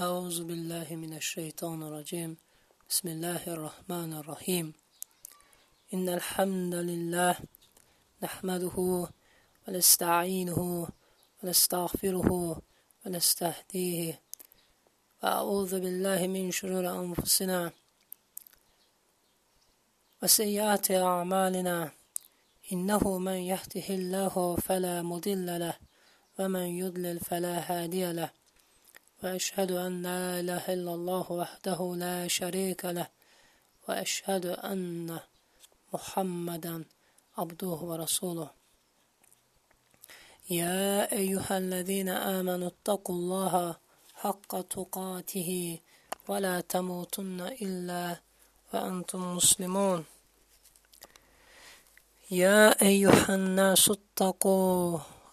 أعوذ بالله من الشيطان الرجيم بسم الله الرحمن الرحيم إن الحمد لله نحمده ونستعينه ونستغفره ونستهديه وأعوذ بالله من شرور أنفسنا وسيئات أعمالنا إنه من يهده الله فلا مضل له ومن يضلل فلا هادي له وأشهد أن لا إله إلا الله وحده لا شريك له وأشهد أن محمدا عبده ورسوله. يا أيها الذين آمنوا اتقوا الله حق تقاته ولا تموتن إلا وأنتم مسلمون. يا أيها الناس اتقوا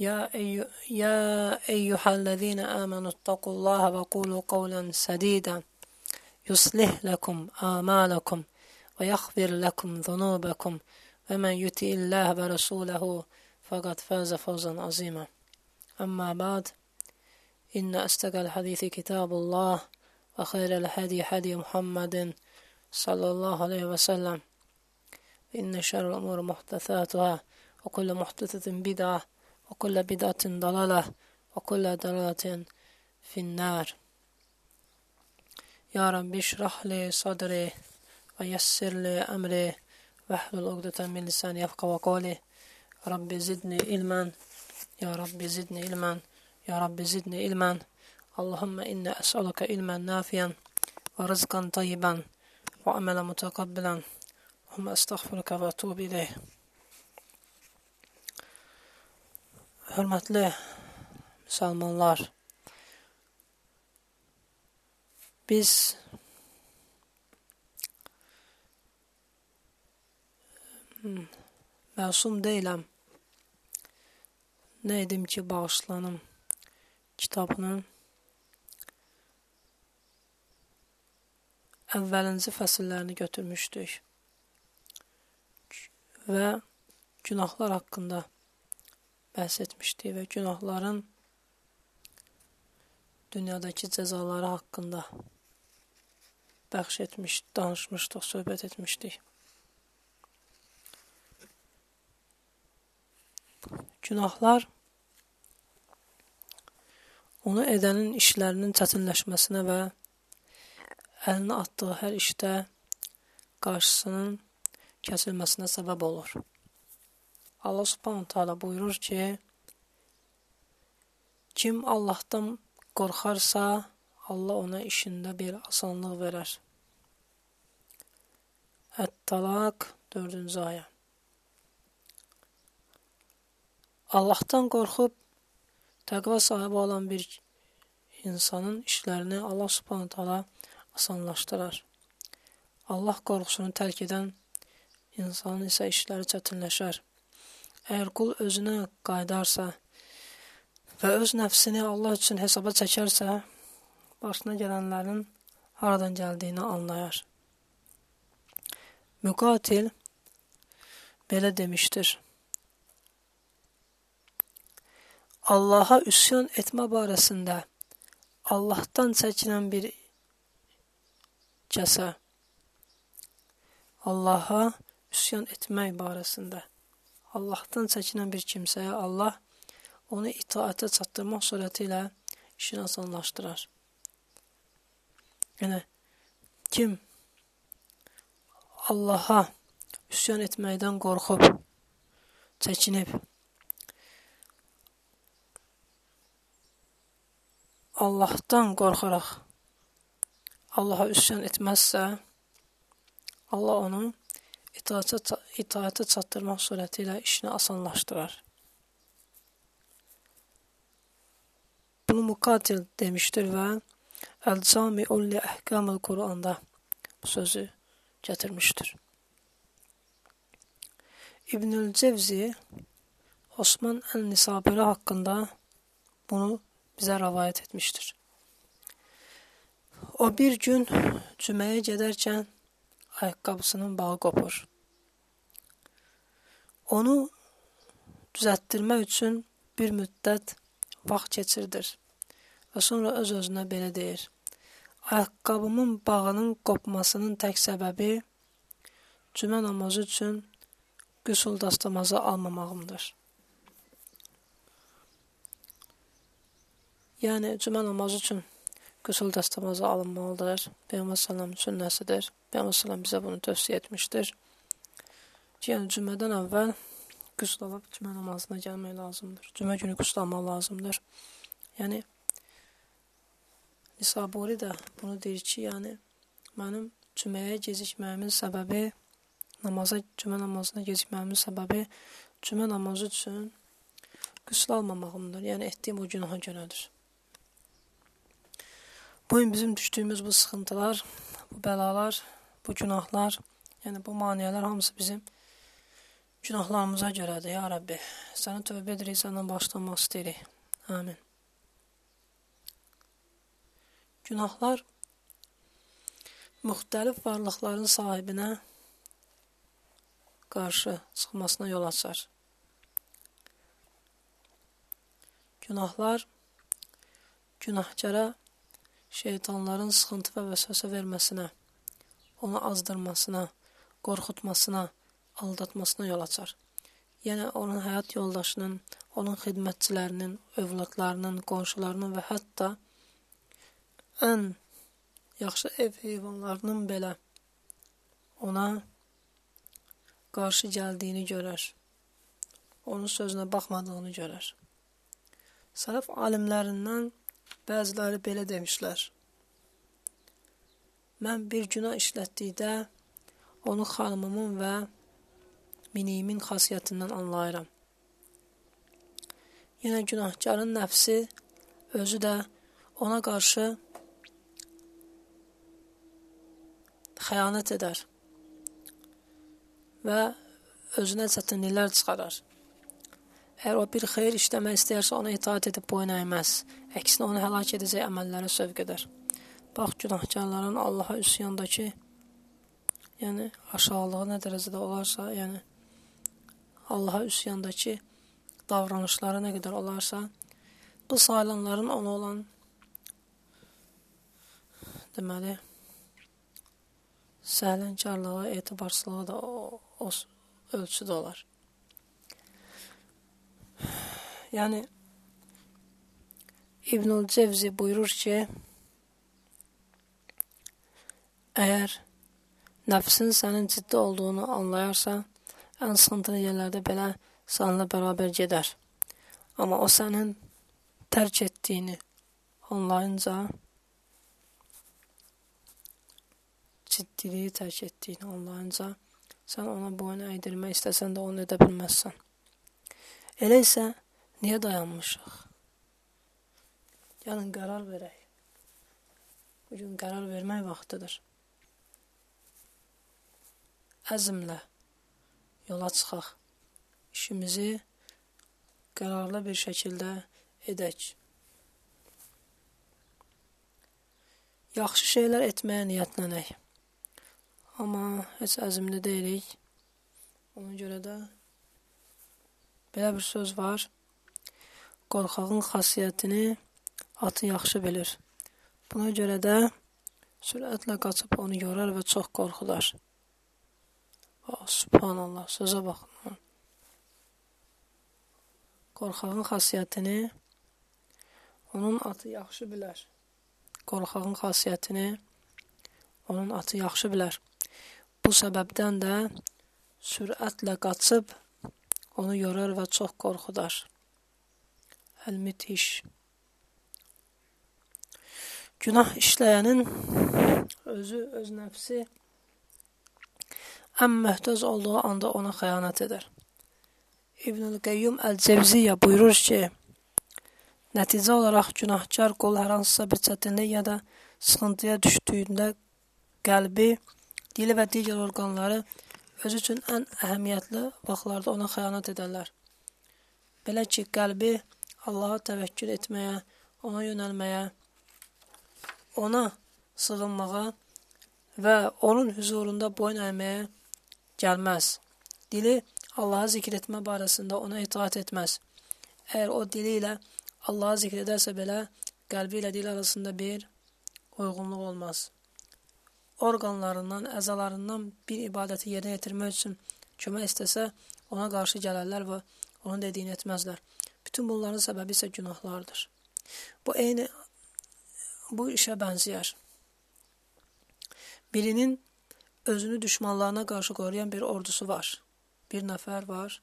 يا, أي... يا أيها الذين آمنوا اتقوا الله وقولوا قولا سديدا. يصلح لكم آمالكم ويغفر لكم ذنوبكم. ومن يطع الله ورسوله فقد فاز فوزا عظيما. أما بعد إن أستقى الحديث كتاب الله وخير الهدي هدي محمد صلى الله عليه وسلم. إن شر الأمور محدثاتها وكل محدثة بدعة وكل بدعة ضلالة وكل ضلالة في النار. يا رب اشرح لي صدري ويسر لي أمري واحلل عقدة من لساني يفقهوا قولي. رب زدني علما. يا رب زدني علما. يا رب زدني علما. اللهم إنا أسألك علما نافعا ورزقا طيبا وعملا متقبلا. اللهم أستغفرك وأتوب إليه Hörmətli müsəlmanlar, biz məsum deyiləm. Nə edim ki, bağışlanım kitabının əvvəlinci fəsillərini götürmüşdük və günahlar haqqında bəhs etmişdik və günahların dünyadakı cəzaları haqqında bəxş etmiş, danışmışdıq, söhbət etmişdik. Günahlar onu edənin işlərinin çətinləşməsinə və əlinə atdığı hər işdə qarşısının kəsilməsinə səbəb olur. Allah Subhanahu taala buyurur ki, kim Allahdan qorxarsa, Allah ona işində bir asanlıq verər. Ət-Talaq 4-cü ayə. Allahdan qorxub təqva sahibi olan bir insanın işlərini Allah Subhanahu taala asanlaşdırar. Allah qorxusunu tərk edən insanın isə işləri çətinləşər. Əgər qul özünə qaydarsa və öz nəfsini Allah üçün hesaba çəkərsə, başına gələnlərin haradan gəldiyini anlayar. Müqatil belə demişdir. Allaha üsyan etmə barəsində Allahdan çəkinən bir kəsə Allaha üsyan etmək barəsində Allahdan çəkinən bir kimsəyə Allah onu itaətə çatdırmaq surəti ilə işini asanlaşdırar. Yəni, kim Allaha üsyan etməkdən qorxub, çəkinib, Allahdan qorxaraq Allaha üsyan etməzsə, Allah onu itaətə, itaətə çatdırmaq surəti ilə işini asanlaşdırar. Bunu Muqatil demişdir və Əl-Cami'un li əhkamil Quranda sözü gətirmişdir. İbnül Cevzi Osman el-Nisaburi haqqında bunu bizə rəvayət etmişdir. O bir gün cüməyə gedərkən ayaqqabısının bağı qopur. Onu düzəltdirmək üçün bir müddət vaxt keçirdir və sonra öz-özünə belə deyir. Ayaqqabımın bağının qopmasının tək səbəbi cümə namazı üçün qüsul dastamazı almamağımdır. Yəni cümə namazı üçün qüsul dastamazı alınmalıdır. Peyğəmbər sallam sünnəsidir. Peyğəmbər sallam bizə bunu tövsiyə etmişdir. Yəni cümədən əvvəl qüsl alıb cümə namazına gəlmək lazımdır. Cümə günü qüsl almaq lazımdır. Yəni Nisaburi də bunu deyir ki, yəni mənim cüməyə gecikməyimin səbəbi namaza, cümə namazına gecikməyimin səbəbi cümə namazı üçün qüsl almamağımdır. Yəni etdiyim o günaha görədir. Bu gün bizim düşdüyümüz bu sıxıntılar, bu bəlalar, bu günahlar, yəni bu maneələr hamısı bizim günahlarımıza görədir, ya Rəbbi. Sənə tövbə edirik, səndən başlamaq istəyirik. Amin. Günahlar müxtəlif varlıqların sahibinə qarşı çıxmasına yol açar. Günahlar günahkara şeytanların sıxıntı və vəsvəsə verməsinə, onu azdırmasına, qorxutmasına, aldatmasına yol açar. Yəni onun həyat yoldaşının, onun xidmətçilərinin, övladlarının, qonşularının və hətta ən yaxşı ev heyvanlarının belə ona qarşı gəldiyini görər. Onun sözünə baxmadığını görər. Sələf alimlərindən bəziləri belə demişlər. Mən bir günah işlətdikdə onu xanımımın və miniyimin xasiyyətindən anlayıram. Yenə günahkarın nəfsi özü də ona qarşı xəyanət edər və özünə çətinliklər çıxarar. Əgər o bir xeyir işləmək istəyərsə, ona itaat edib boyun əyməz. Əksinə onu həlak edəcək əməllərə sövq edər. Bax, günahkarların Allaha üsyandakı, yəni aşağılığı nə dərəcədə olarsa, yəni Allaha üsyandakı davranışları nə qədər olarsa, bu sayılanların ona olan deməli səhlənkarlığı, etibarsızlığı da o, o ölçüdə olar. Yəni İbnül Cevzi buyurur ki, əgər nəfsin sənin ciddi olduğunu anlayarsa, ən sıxıntılı yerlərdə belə səninlə bərabər gedər. Amma o sənin tərk etdiyini anlayınca ciddiliyi tərk etdiyini anlayınca sən ona boyun əydirmək istəsən də onu edə bilməzsən. Elə isə niyə dayanmışıq? Gəlin qərar verək. Bu gün qərar vermək vaxtıdır. Əzmlə yola çıxaq. İşimizi qərarlı bir şəkildə edək. Yaxşı şeylər etməyə niyyətlənək. Amma heç əzmli deyilik. Ona görə də belə bir söz var. Qorxağın xasiyyətini atı yaxşı bilir. Buna görə də sürətlə qaçıb onu yorar və çox qorxudar. Oh, subhanallah, sözə baxın. Qorxağın xasiyyətini onun atı yaxşı bilər. Qorxağın xasiyyətini onun atı yaxşı bilər. Bu səbəbdən də sürətlə qaçıb onu yorar və çox qorxudar. Əl-müthiş. Günah işləyənin özü, öz nəfsi ən möhtac olduğu anda ona xəyanət edər. İbnül Qeyyum Əl-Cevziyyə buyurur ki, nəticə olaraq günahkar qul hər hansısa bir çətinlik ya da sıxıntıya düşdüyündə qəlbi, dili və digər orqanları özü üçün ən əhəmiyyətli vaxtlarda ona xəyanət edərlər. Belə ki, qəlbi Allaha təvəkkül etməyə, ona yönəlməyə, ona sığınmağa və onun huzurunda boyun əyməyə gəlməz. Dili Allahı zikr etmə barəsində ona itaat etməz. Əgər o dili ilə Allahı zikr edərsə belə, qəlbi ilə dil arasında bir uyğunluq olmaz. Orqanlarından, əzalarından bir ibadəti yerinə yetirmək üçün kömək istəsə, ona qarşı gələrlər və onun dediyini etməzlər. Bütün bunların səbəbi isə günahlardır. Bu eyni bu işə bənzəyər. Birinin özünü düşmanlarına qarşı qoruyan bir ordusu var. Bir nəfər var.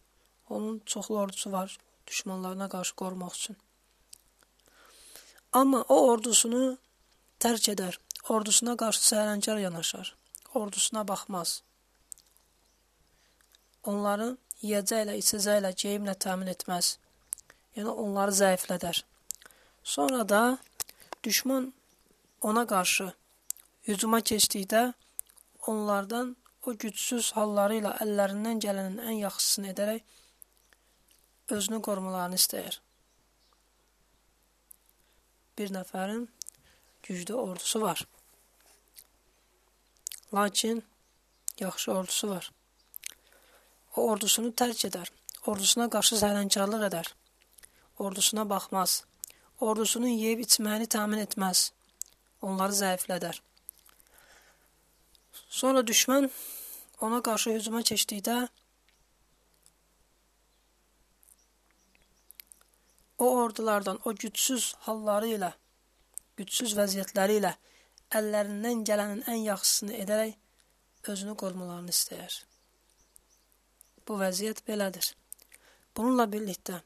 Onun çoxlu ordusu var düşmanlarına qarşı qorumaq üçün. Amma o ordusunu tərk edər. Ordusuna qarşı sərəncər yanaşar. Ordusuna baxmaz. Onları yeyəcəklə, içəcəklə, geyimlə təmin etməz. Yəni onları zəiflədər. Sonra da düşman ona qarşı hücuma keçdikdə onlardan o gücsüz halları ilə əllərindən gələnin ən yaxşısını edərək özünü qorumalarını istəyir bir nəfərin güclü ordusu var. Lakin yaxşı ordusu var. O ordusunu tərk edər. Ordusuna qarşı səhlənkarlıq edər. Ordusuna baxmaz. Ordusunun yeyib içməyini təmin etməz. Onları zəiflədər. Sonra düşmən ona qarşı hücuma keçdikdə o ordulardan o gücsüz halları ilə, gücsüz vəziyyətləri ilə əllərindən gələnin ən yaxşısını edərək özünü qorumalarını istəyər. Bu vəziyyət belədir. Bununla birlikdə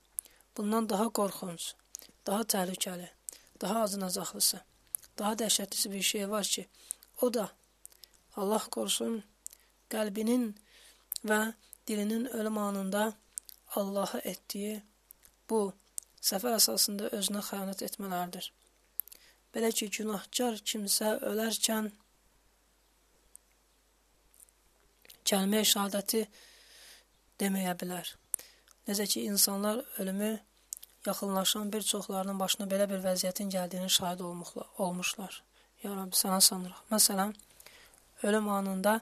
bundan daha qorxunc, daha təhlükəli, daha acınacaqlısı, daha dəhşətlisi bir şey var ki, o da Allah qorusun qəlbinin və dilinin ölüm anında Allaha etdiyi bu səfər əsasında özünə xəyanət etmələrdir. Belə ki, günahkar kimsə ölərkən kəlmə şəhadəti deməyə bilər. Necə ki, insanlar ölümü yaxınlaşan bir çoxlarının başına belə bir vəziyyətin gəldiyini şahid olmuşlar. Ya Rabbi, sənə sanırıq. Məsələn, ölüm anında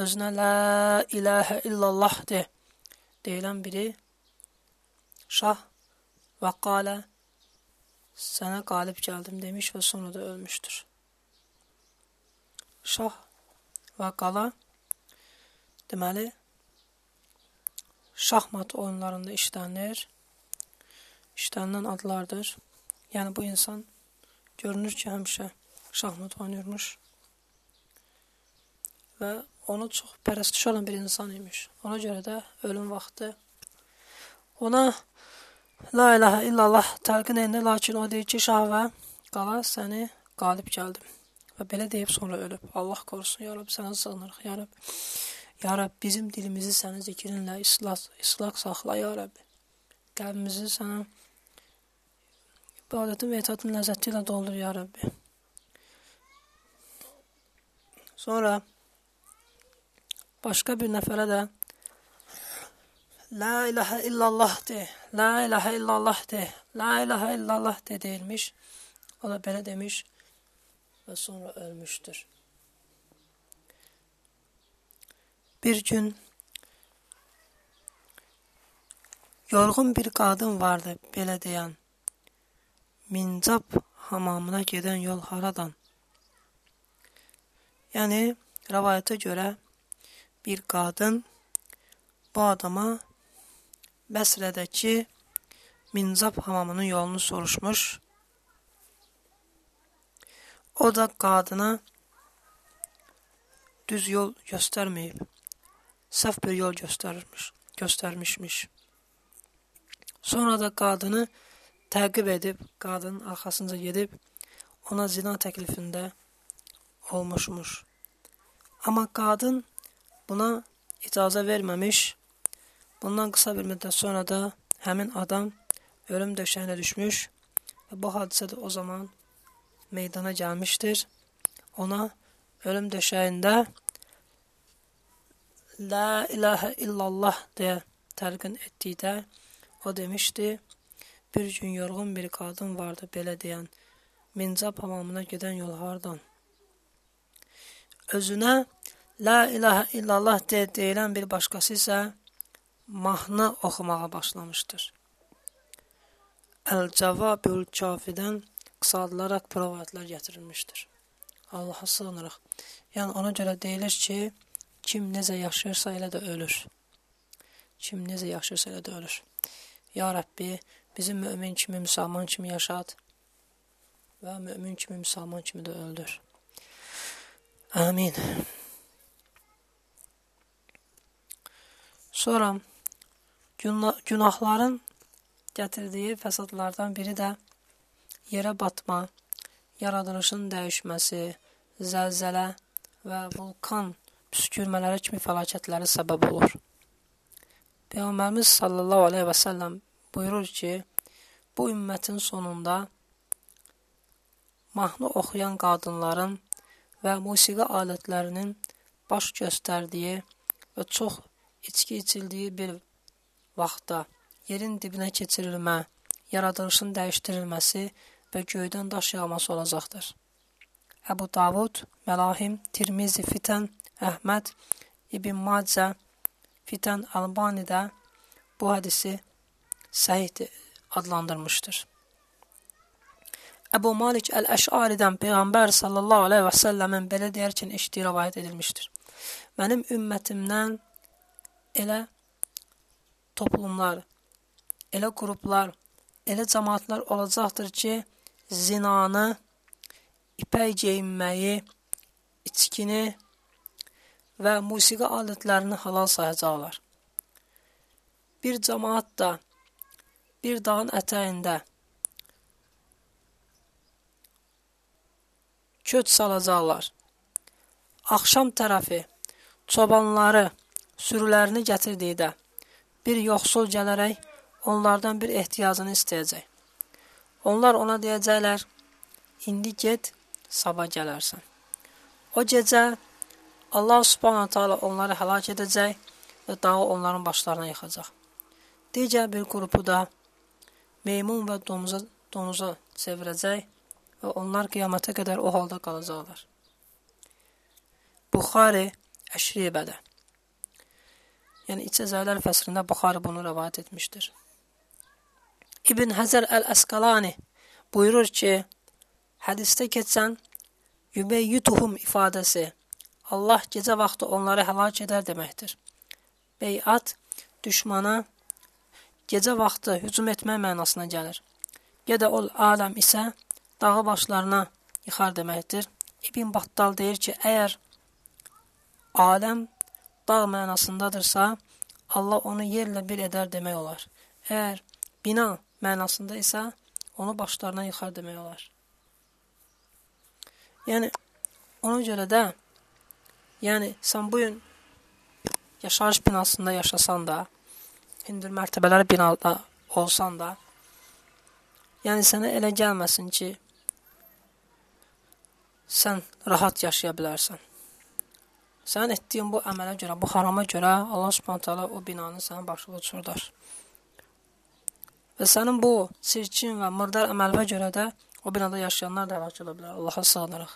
özünə lə iləhə illallah de deyilən biri şah və qalə sənə qalib gəldim demiş və sonra da ölmüşdür. Şah və qala deməli şahmat oyunlarında işlənir. İşlənilən adlardır. Yəni bu insan görünür ki, həmişə şahmat oynayırmış və onu çox pərəstiş olan bir insan imiş. Ona görə də ölüm vaxtı ona La ilahə illallah təlqin edir, lakin o deyir ki, şah və qala səni qalib gəldim. Və belə deyib sonra ölüb. Allah qorusun, ya Rab, sənə sığınırıq, ya Rab. Ya Rab, bizim dilimizi sənin zikrinlə islah, islah saxla, ya Rab. Qəlbimizi sənə ibadətin və itaatın ləzzəti ilə doldur, ya Rabbi. Sonra başqa bir nəfərə də La ilahe illallah de, la ilahe illallah de, la ilahe illallah de deyilmiş. O da belə demiş və sonra ölmüşdür. Bir gün yorğun bir qadın vardı belə deyən. Mincab hamamına gedən yol haradan? Yəni rəvayətə görə bir qadın bu adama Bəsrədəki Mincab hamamının yolunu soruşmuş. O da qadına düz yol göstərməyib. Səhv bir yol göstərmiş, göstərmişmiş. Sonra da qadını təqib edib, qadının arxasınca gedib ona zina təklifində olmuşmuş. Amma qadın buna icazə verməmiş Bundan qısa bir müddət sonra da həmin adam ölüm döşəyinə düşmüş və bu hadisə də o zaman meydana gəlmişdir. Ona ölüm döşəyində La ilahe illallah deyə təlqin etdikdə o demişdi, bir gün yorğun bir qadın vardı belə deyən, mincab hamamına gedən yol hardan? Özünə La ilahe illallah deyə deyilən bir başqası isə mahnı oxumağa başlamışdır. Əl-Cavabül Kafidən qısaldılaraq provadlar gətirilmişdir. Allaha sığınırıq. Yəni ona görə deyilir ki, Kim necə yaşayırsa elə də ölür. Kim necə yaşayırsa elə də ölür. Ya Rəbbi, bizi mömin kimi, müsəlman kimi yaşat və mömin kimi, müsəlman kimi də öldür. Amin. Sonra günahların gətirdiyi fəsadlardan biri də yerə batma, yaradılışın dəyişməsi, zəlzələ və vulkan püskürmələri kimi fəlakətlərə səbəb olur. Peyğəmbərimiz sallallahu əleyhi və səlləm buyurur ki, bu ümmətin sonunda mahnı oxuyan qadınların və musiqi alətlərinin baş göstərdiyi və çox içki içildiyi bir vaxtda yerin dibinə keçirilmə, yaradılışın dəyişdirilməsi və göydən daş yağması olacaqdır. Əbu Davud, Məlahim, Tirmizi, Fitən Əhməd İbn Macə Fitən Albanidə bu hədisi səhih adlandırmışdır. Əbu Malik Əl-Əş'aridən Peyğəmbər sallallahu əleyhi və səlləmin belə deyərkən eşitdiyi rivayet edilmişdir. Mənim ümmətimdən elə toplumlar, elə qruplar, elə cəmaatlar olacaqdır ki, zinanı, ipək geyinməyi, içkini və musiqi alətlərini halal sayacaqlar. Bir cəmaat da bir dağın ətəyində köç salacaqlar. Axşam tərəfi çobanları sürülərini gətirdikdə bir yoxsul gələrək onlardan bir ehtiyacını istəyəcək. Onlar ona deyəcəklər, indi get, sabah gələrsən. O gecə Allah subhanahu taala onları həlak edəcək və dağı onların başlarına yıxacaq. Digər bir qrupu da meymun və domuza, donuza çevirəcək və onlar qiyamata qədər o halda qalacaqlar. Buxari Əşribədə Yəni İçəzələr fəslində Buxari bunu rəvayət etmişdir. İbn Həzər Əl-Əsqalani buyurur ki, hədisdə keçən yübeyyutuhum ifadəsi Allah gecə vaxtı onları həlak edər deməkdir. Beyat düşmana gecə vaxtı hücum etmək mənasına gəlir. Gedə ol aləm isə dağı başlarına yıxar deməkdir. İbn Battal deyir ki, əgər aləm dağ mənasındadırsa, Allah onu yerlə bir edər demək olar. Əgər bina mənasında isə onu başlarına yıxar demək olar. Yəni ona görə də Yəni sən bu gün yaşayış binasında yaşasan da, hündür mərtəbələr binada olsan da, yəni sənə elə gəlməsin ki, sən rahat yaşaya bilərsən. Sən etdiyin bu əmələ görə, bu harama görə Allah Subhanahu taala o binanı sənin başına uçurdar. Və sənin bu çirkin və murdar əmələ görə də o binada yaşayanlar da həlak ola bilər. Allaha sığınırıq.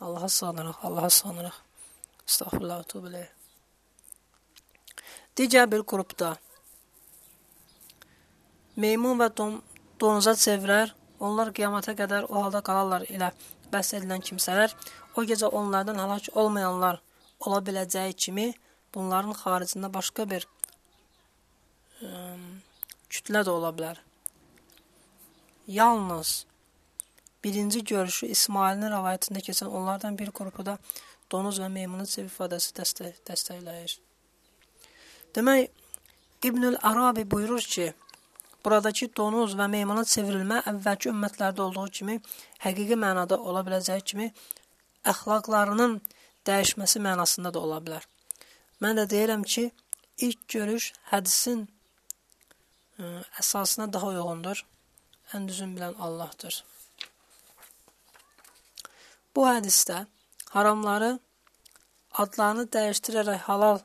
Allaha sığınırıq. Allaha sığınırıq. Estağfurullah, tuğbiləyh. Digər bir qrupda meymun və don donuza çevirər, onlar qiyamata qədər o halda qalarlar ilə bəhs edilən kimsələr, o gecə onlardan həlak olmayanlar ola biləcəyi kimi, bunların xaricində başqa bir ə, kütlə də ola bilər. Yalnız birinci görüşü İsmailin rəvayətində keçən onlardan bir qrupu da donuz və meymunun sev ifadəsi dəstə dəstəkləyir. Demək, İbnül Arabi buyurur ki, buradakı donuz və meymuna çevrilmə əvvəlki ümmətlərdə olduğu kimi həqiqi mənada ola biləcəyi kimi əxlaqlarının dəyişməsi mənasında da ola bilər. Mən də deyirəm ki, ilk görüş hədisin ə, əsasına daha uyğundur. Ən düzün bilən Allahdır. Bu hədisdə haramları adlarını dəyişdirərək halal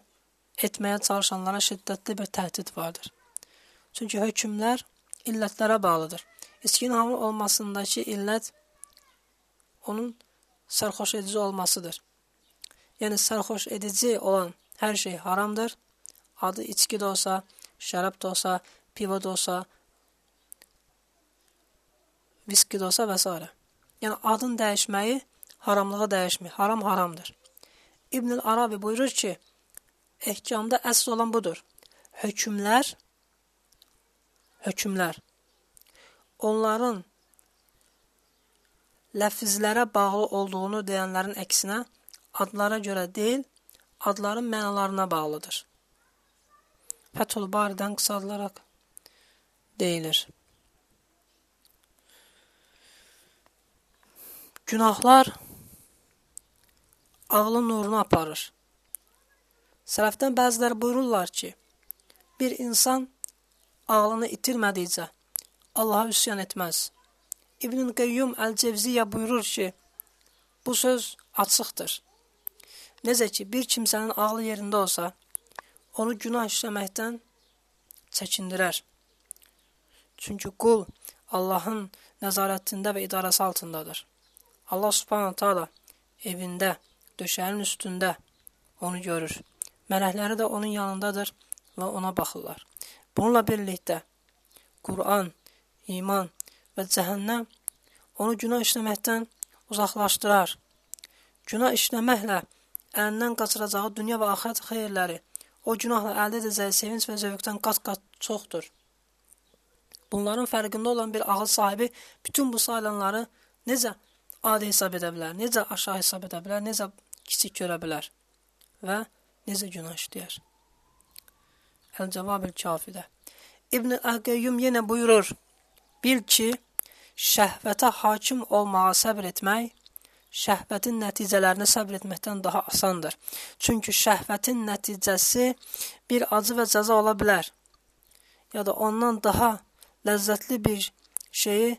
etməyə çalışanlara şiddətli bir təhdid vardır. Çünki hökmlər illətlərə bağlıdır. İçkinin haram olmasındakı illət onun sərxoş edici olmasıdır. Yəni sərxoş edici olan hər şey haramdır. Adı içki də olsa, şərab da olsa, pivo da olsa, viski də olsa və s. Yəni adın dəyişməyi haramlığa dəyişmir. Haram haramdır. İbn Arabi buyurur ki, ehkamda əsl olan budur. Hökmlər hökmlər onların ləfzlərə bağlı olduğunu deyənlərin əksinə adlara görə deyil, adların mənalarına bağlıdır. Fəthul Baridən qısadılaraq deyilir. Günahlar ağlın nurunu aparır. Sələfdən bəziləri buyururlar ki, bir insan ağlını itirmədikcə Allaha üsyan etməz. İbn Qayyum Əl-Cevziyyə buyurur ki, bu söz açıqdır. Necə ki, bir kimsənin ağlı yerində olsa, onu günah işləməkdən çəkindirər. Çünki qul Allahın nəzarətində və idarəsi altındadır. Allah subhanahu taala evində, döşəyin üstündə onu görür. Mələkləri də onun yanındadır və ona baxırlar. Bununla birlikdə Quran, iman və cəhənnəm onu günah işləməkdən uzaqlaşdırar. Günah işləməklə əlindən qaçıracağı dünya və axirət xeyirləri o günahla əldə edəcəyi sevinç və zövqdən qat-qat çoxdur. Bunların fərqində olan bir ağıl sahibi bütün bu sayılanları necə adi hesab edə bilər, necə aşağı hesab edə bilər, necə kiçik görə bilər və necə günah işləyər. Əl-Cavabil Kafidə İbn Əqeyyum yenə buyurur, bil ki, şəhvətə hakim olmağa səbr etmək, şəhvətin nəticələrini səbr etməkdən daha asandır. Çünki şəhvətin nəticəsi bir acı və cəza ola bilər. Ya da ondan daha ləzzətli bir şeyi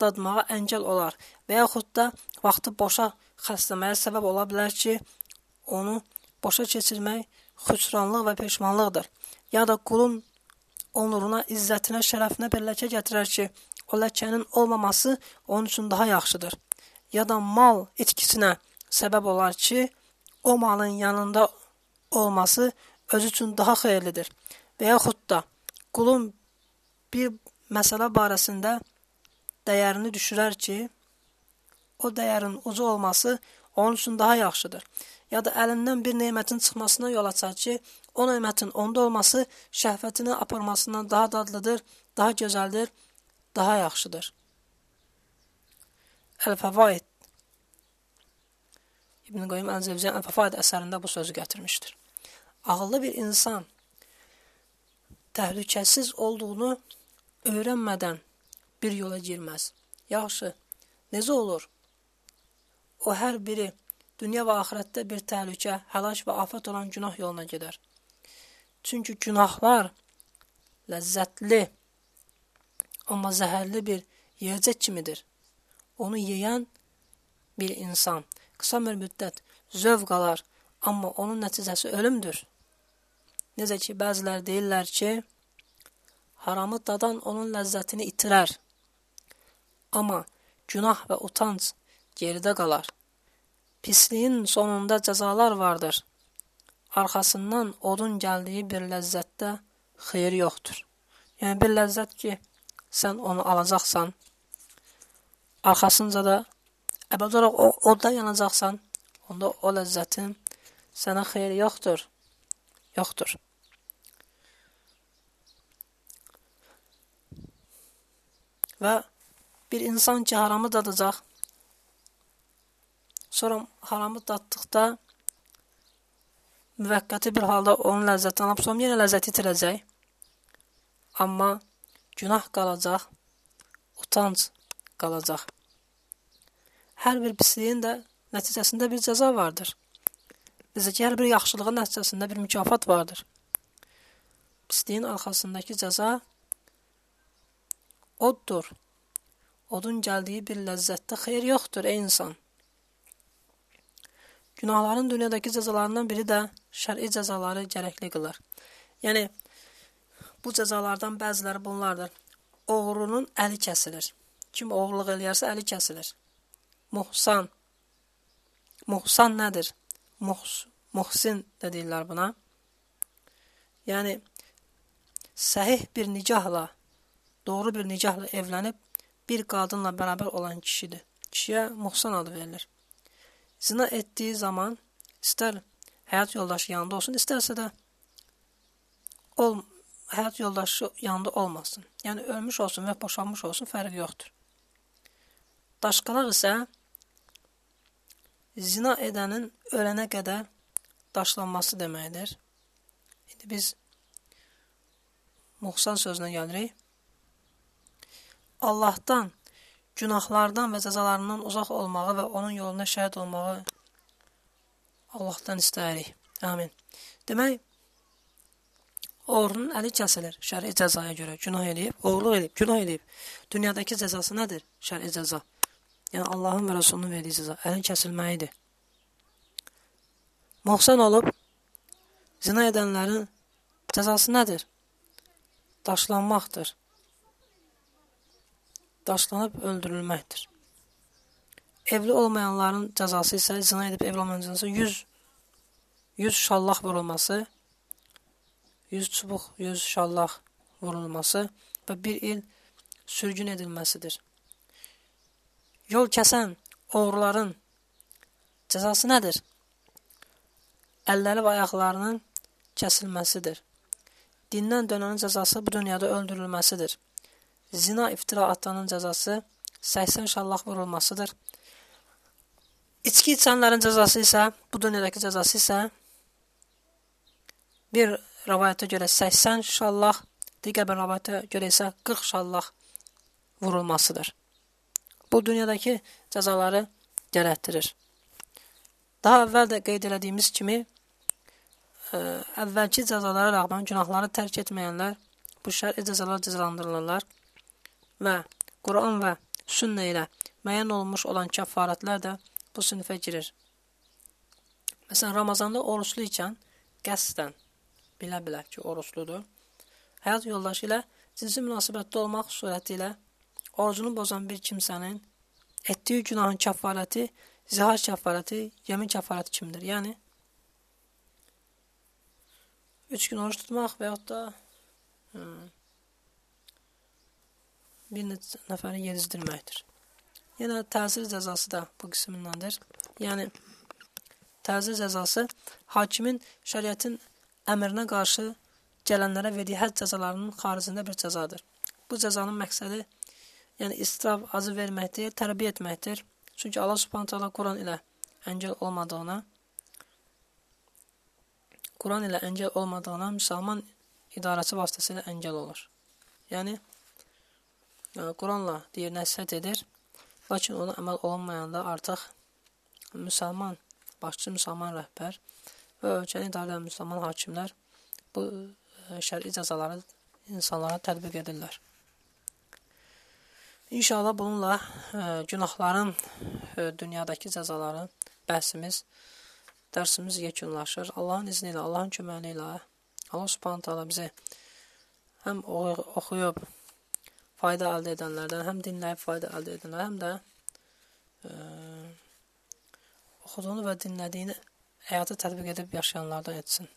dadmağa əngəl olar və yaxud da vaxtı boşa xərcləməyə səbəb ola bilər ki, onu boşa keçirmək xüsranlıq və peşmanlıqdır. Ya da qulun onuruna, izzətinə, şərəfinə bir ləkə gətirər ki, o ləkənin olmaması onun üçün daha yaxşıdır. Ya da mal itkisinə səbəb olar ki, o malın yanında olması özü üçün daha xeyirlidir. Və yaxud da qulun bir məsələ barəsində dəyərini düşürər ki, o dəyərin ucu olması onun üçün daha yaxşıdır. Ya da əlindən bir nemətin çıxmasına yol açar ki, o nemətin onda olması şəhvətini aparmasından daha dadlıdır, daha gözəldir, daha yaxşıdır. Əl-Fəvaid İbn Qayyim Əl-Cəvziyyən Əl-Fəvaid əsərində bu sözü gətirmişdir. Ağıllı bir insan təhlükəsiz olduğunu öyrənmədən bir yola girməz. Yaxşı, necə olur? O hər biri dünya və axirətdə bir təhlükə, həlak və afət olan günah yoluna gedər. Çünki günahlar ləzzətli, amma zəhərli bir yeyəcək kimidir. Onu yeyən bir insan qısa bir müddət zövq alar, amma onun nəticəsi ölümdür. Necə ki, bəzilər deyirlər ki, haramı dadan onun ləzzətini itirər. Amma günah və utanc geridə qalar. Pisliyin sonunda cəzalar vardır. Arxasından odun gəldiyi bir ləzzətdə xeyir yoxdur. Yəni bir ləzzət ki, sən onu alacaqsan, arxasınca da o odda yanacaqsan, onda o ləzzətin sənə xeyri yoxdur. Yoxdur. Və Bir insan ki, haramı dadacaq. Sonra haramı daddıqda müvəqqəti bir halda onun ləzzətini alıb, sonra yenə ləzzəti itirəcək. Amma günah qalacaq, utanc qalacaq. Hər bir pisliyin də nəticəsində bir cəza vardır. Bizə ki, hər bir yaxşılığın nəticəsində bir mükafat vardır. Pisliyin arxasındakı cəza oddur. Odun gəldiyi bir ləzzətdə xeyir yoxdur, ey insan. Günahların dünyadakı cəzalarından biri də şər'i cəzaları gərəkli qılır. Yəni bu cəzalardan bəziləri bunlardır. Oğrunun əli kəsilir. Kim oğurluq eləyərsə əli kəsilir. Muhsan. Muhsan nədir? Muhs, muhsin də deyirlər buna. Yəni səhih bir nicahla, doğru bir nicahla evlənib bir qadınla bərabər olan kişidir. Kişiyə muhsan adı verilir. Zina etdiyi zaman istər həyat yoldaşı yanında olsun, istərsə də ol, həyat yoldaşı yanında olmasın. Yəni ölmüş olsun və boşanmış olsun, fərqi yoxdur. Daşqalaq isə zina edənin ölənə qədər daşlanması deməkdir. İndi biz muhsan sözünə gəlirik. Allahdan günahlardan və cəzalarından uzaq olmağı və onun yolunda şəhid olmağı Allahdan istəyirik. Amin. Demək, oğrunun əli kəsilir şəri cəzaya görə. Günah eləyib, oğurluq eləyib, günah eləyib. Dünyadakı cəzası nədir? Şəri cəza. Yəni Allahın və Rəsulunun verdiyi cəza əlin kəsilməyidir. Muhsan olub zina edənlərin cəzası nədir? Daşlanmaqdır daşlanıb öldürülməkdir. Evli olmayanların cəzası isə zina edib evli olmayan cəzası 100 100 şallaq vurulması, 100 çubuq, 100 şallaq vurulması və 1 il sürgün edilməsidir. Yol kəsən oğruların cəzası nədir? Əlləri və ayaqlarının kəsilməsidir. Dindən dönənin cəzası bu dünyada öldürülməsidir. Zina iftira atanın cəzası 80 şallaq vurulmasıdır. İçki içənlərin cəzası isə, bu dünyadakı cəzası isə bir rəvayətə görə 80 şallaq, digər bir rəvayətə görə isə 40 şallaq vurulmasıdır. Bu dünyadakı cəzaları gərəkdirir. Daha əvvəl də qeyd elədiyimiz kimi, ə, əvvəlki cəzalara rəğmən günahları tərk etməyənlər bu şər'i cəzalar cəzalandırılırlar və Quran və sünnə ilə müəyyən olunmuş olan kəffarətlər də bu sinifə girir. Məsələn, Ramazanda oruçlu ikən qəsdən bilə-bilə ki, oruçludur. Həyat yoldaşı ilə cinsi münasibətdə olmaq surəti ilə orucunu pozan bir kimsənin etdiyi günahın kəffarəti zihar kəffarəti, yemin kəffarəti kimdir? Yəni 3 gün oruç tutmaq və yaxud da hmm, bir nəfəri yedizdirməkdir. Yenə təsir cəzası da bu qismindəndir. Yəni təsir cəzası hakimin şəriətin əmrinə qarşı gələnlərə verdiyi hədd cəzalarının xaricində bir cəzadır. Bu cəzanın məqsədi yəni istiraf acı verməkdir, tərbiyə etməkdir. Çünki Allah Subhanahu taala Quran ilə əngəl olmadığına Quran ilə əngəl olmadığına müsəlman idarəçi vasitəsilə əngəl olur. Yəni Quranla deyir, nəsihət edir. Lakin ona əməl olunmayanda artıq müsəlman, başçı müsəlman rəhbər və ölkəni idarə edən müsəlman hakimlər bu e, şər'i cəzaları insanlara tətbiq edirlər. İnşallah bununla ə, e, günahların ə, e, dünyadakı cəzaları bəhsimiz, dərsimiz yekunlaşır. Allahın izni ilə, Allahın köməyi ilə Allah Subhanahu taala bizə həm oxuyub fayda əldə edənlərdən, həm dinləyib fayda əldə edənlər, həm də ə, oxuduğunu və dinlədiyini həyata tətbiq edib yaşayanlardan etsin.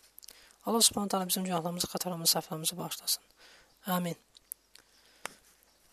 Allah Subhanahu taala bizim günahlarımızı, xətalarımızı, səhvlərimizi bağışlasın. Amin.